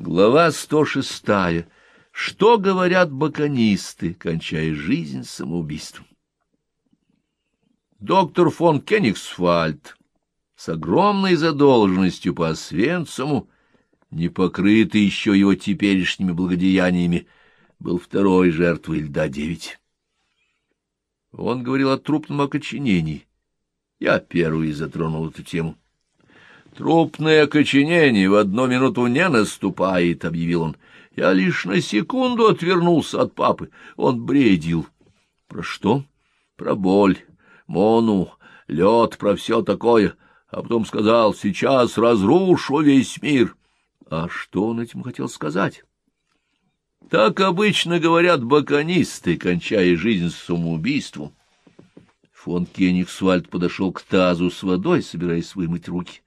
Глава 106. Что говорят баконисты, кончая жизнь самоубийством? Доктор фон Кенигсфальд с огромной задолженностью по Освенциму, не покрытый еще его теперешними благодеяниями, был второй жертвой льда-9. Он говорил о трупном окоченении. Я первый затронул эту тему. «Трупное окоченение в одну минуту не наступает», — объявил он. «Я лишь на секунду отвернулся от папы. Он бредил». «Про что?» «Про боль, мону, лед, про все такое». А потом сказал, «Сейчас разрушу весь мир». А что он этим хотел сказать? Так обычно говорят баконисты, кончая жизнь самоубийством. Фон Кенигсвальд подошел к тазу с водой, собираясь вымыть руки.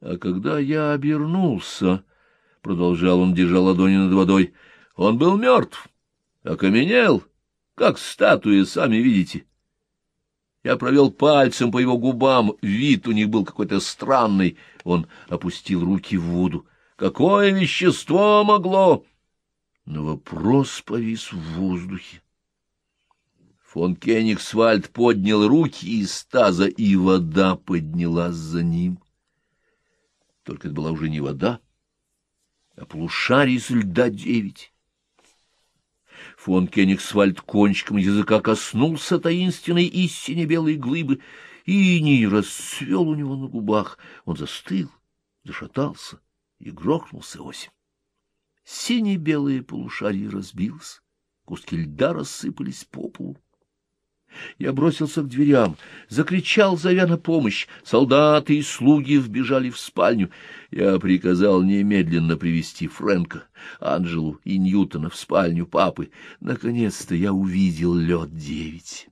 А когда я обернулся, — продолжал он, держа ладони над водой, — он был мертв, окаменел, как статуя, сами видите. Я провел пальцем по его губам, вид у них был какой-то странный. Он опустил руки в воду. Какое вещество могло? Но вопрос повис в воздухе. Фон Кенигсвальд поднял руки из таза, и вода поднялась за ним. — только это была уже не вода, а полушарий из льда девять. Фон Кенигсвальд кончиком языка коснулся таинственной истине белой глыбы, и не расцвел у него на губах. Он застыл, зашатался и грохнулся осень. Сине-белое полушарие разбилось, куски льда рассыпались по полу. Я бросился к дверям, закричал, зовя на помощь. Солдаты и слуги вбежали в спальню. Я приказал немедленно привести Фрэнка, Анжелу и Ньютона в спальню папы. Наконец-то я увидел лед девять.